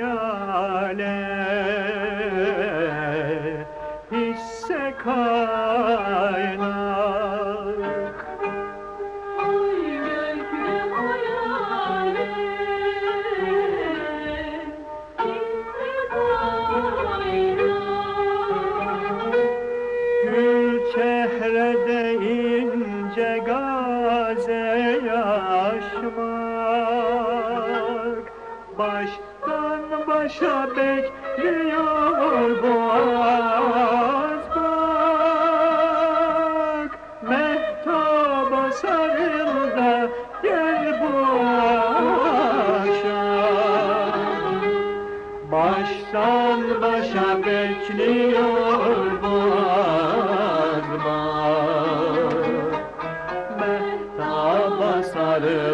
hayale. Hisse kaynak Ay gökyüzü hayale hisse kaynak. Gül çehrede Baştan başa bekliyor boğaz bak. Mehtaba sarıl da gel bu akşam. Baştan başa bekliyor boğazma Mehtaba sarıl